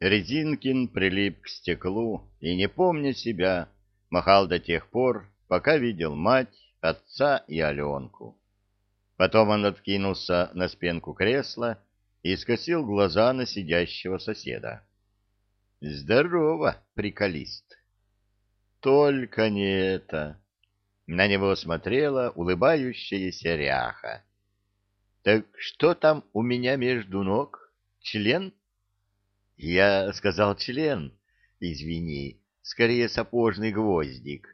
Резинкин прилип к стеклу и, не помня себя, махал до тех пор, пока видел мать, отца и Аленку. Потом он откинулся на спинку кресла и скосил глаза на сидящего соседа. «Здорово, приколист!» «Только не это!» На него смотрела улыбающаяся ряха. «Так что там у меня между ног? Член?» Я сказал член. Извини, скорее сапожный гвоздик.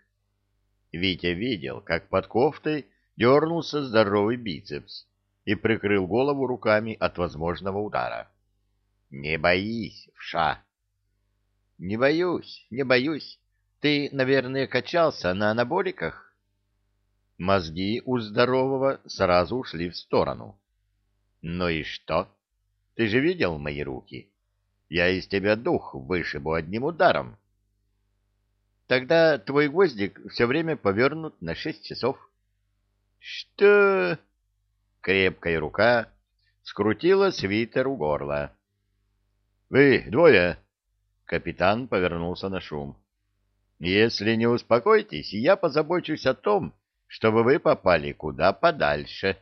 Витя видел, как под кофтой дернулся здоровый бицепс и прикрыл голову руками от возможного удара. «Не боись, вша!» «Не боюсь, не боюсь. Ты, наверное, качался на анаболиках?» Мозги у здорового сразу ушли в сторону. «Ну и что? Ты же видел мои руки?» Я из тебя дух вышибу одним ударом. Тогда твой гвоздик все время повернут на шесть часов. Что? Крепкая рука скрутила свитер у горла. Вы двое. Капитан повернулся на шум. Если не успокойтесь, я позабочусь о том, чтобы вы попали куда подальше.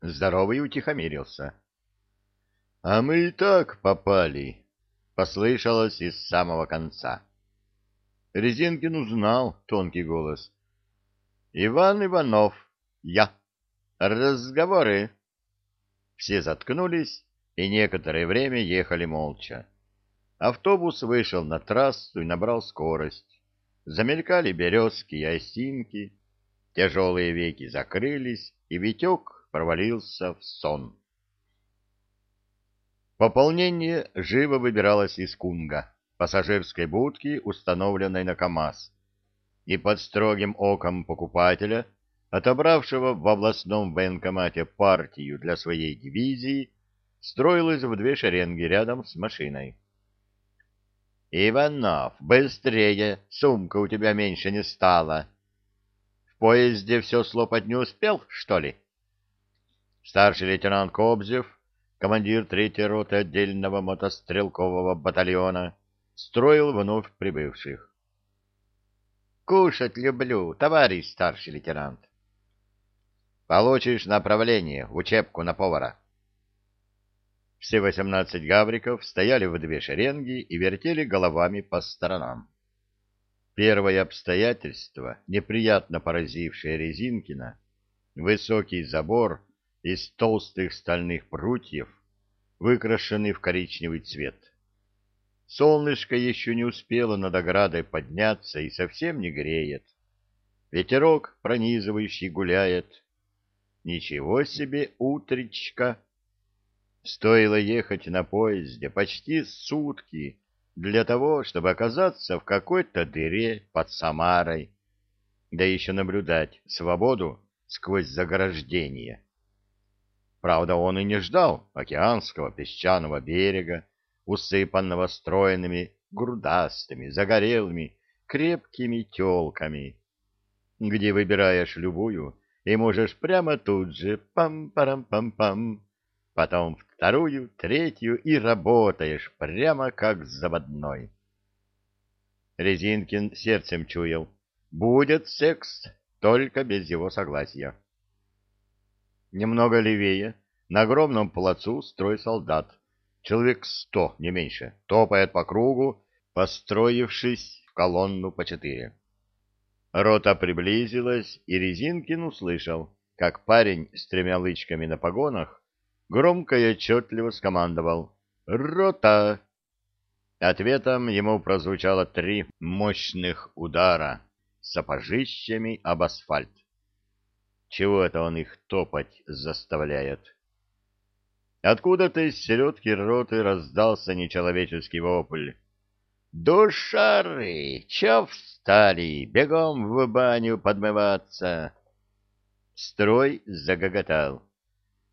Здоровый утихомирился. А мы и так попали, послышалось из самого конца. Резинкин узнал тонкий голос. Иван Иванов, я. Разговоры. Все заткнулись и некоторое время ехали молча. Автобус вышел на трассу и набрал скорость. Замелькали березки и осинки, тяжелые веки закрылись, и Витек провалился в сон. Пополнение живо выбиралось из Кунга, пассажирской будки, установленной на КАМАЗ, и под строгим оком покупателя, отобравшего в областном военкомате партию для своей дивизии, строилось в две шеренги рядом с машиной. «Иванов, быстрее! Сумка у тебя меньше не стала!» «В поезде все слопать не успел, что ли?» Старший лейтенант Кобзев командир третьей роты отдельного мотострелкового батальона, строил вновь прибывших. «Кушать люблю, товарищ старший лейтенант». «Получишь направление, учебку на повара». Все восемнадцать гавриков стояли в две шеренги и вертели головами по сторонам. Первое обстоятельство, неприятно поразившее Резинкина, высокий забор из толстых стальных прутьев, выкрашенный в коричневый цвет. Солнышко еще не успело над оградой подняться и совсем не греет. Ветерок, пронизывающий, гуляет. Ничего себе утречка! Стоило ехать на поезде почти сутки для того, чтобы оказаться в какой-то дыре под Самарой, да еще наблюдать свободу сквозь заграждение. Правда, он и не ждал океанского песчаного берега, усыпанного стройными, грудастыми, загорелыми, крепкими телками, где выбираешь любую и можешь прямо тут же пам-парам-пам-пам, потом вторую, третью и работаешь прямо как заводной. Резинкин сердцем чуял. Будет секс, только без его согласия. Немного левее, на огромном плацу, строй солдат. Человек сто, не меньше, топает по кругу, построившись в колонну по четыре. Рота приблизилась, и Резинкин услышал, как парень с тремя лычками на погонах громко и отчетливо скомандовал «Рота!». Ответом ему прозвучало три мощных удара сапожищами об асфальт. Чего это он их топать заставляет? Откуда-то из середки роты раздался нечеловеческий вопль. «Душары! Чё встали? Бегом в баню подмываться!» Строй загоготал.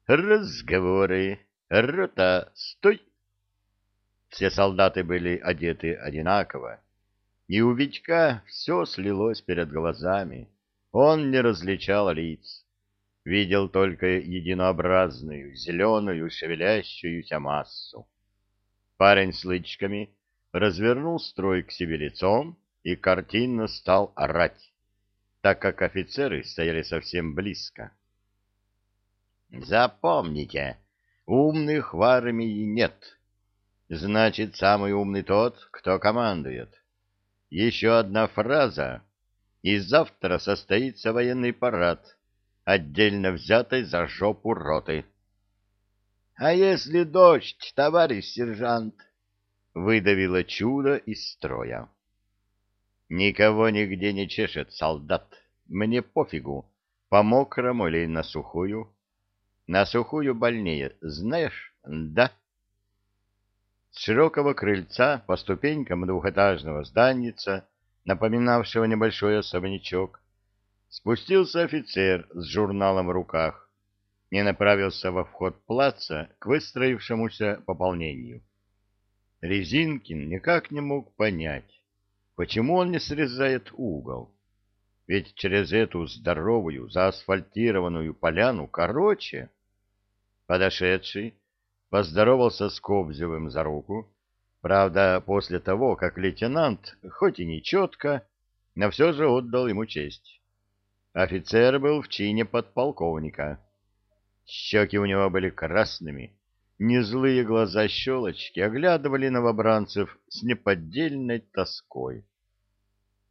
«Разговоры! Рота, стой!» Все солдаты были одеты одинаково, и у Витька все слилось перед глазами. Он не различал лиц, видел только единообразную, зеленую, шевелящуюся массу. Парень с лычками развернул строй к себе лицом и картинно стал орать, так как офицеры стояли совсем близко. Запомните, умных в армии нет. Значит, самый умный тот, кто командует. Еще одна фраза, и завтра состоится военный парад, отдельно взятой за жопу роты. — А если дождь, товарищ сержант? — выдавило чудо из строя. — Никого нигде не чешет, солдат. Мне пофигу, по мокрому или на сухую. На сухую больнее, знаешь, да? С широкого крыльца по ступенькам двухэтажного зданица, напоминавшего небольшой особнячок, спустился офицер с журналом в руках не направился во вход плаца к выстроившемуся пополнению. Резинкин никак не мог понять, почему он не срезает угол. Ведь через эту здоровую, заасфальтированную поляну короче. Подошедший поздоровался с Кобзевым за руку, правда, после того, как лейтенант, хоть и не четко, но все же отдал ему честь. Офицер был в чине подполковника. Щеки у него были красными, незлые глаза щелочки оглядывали новобранцев с неподдельной тоской.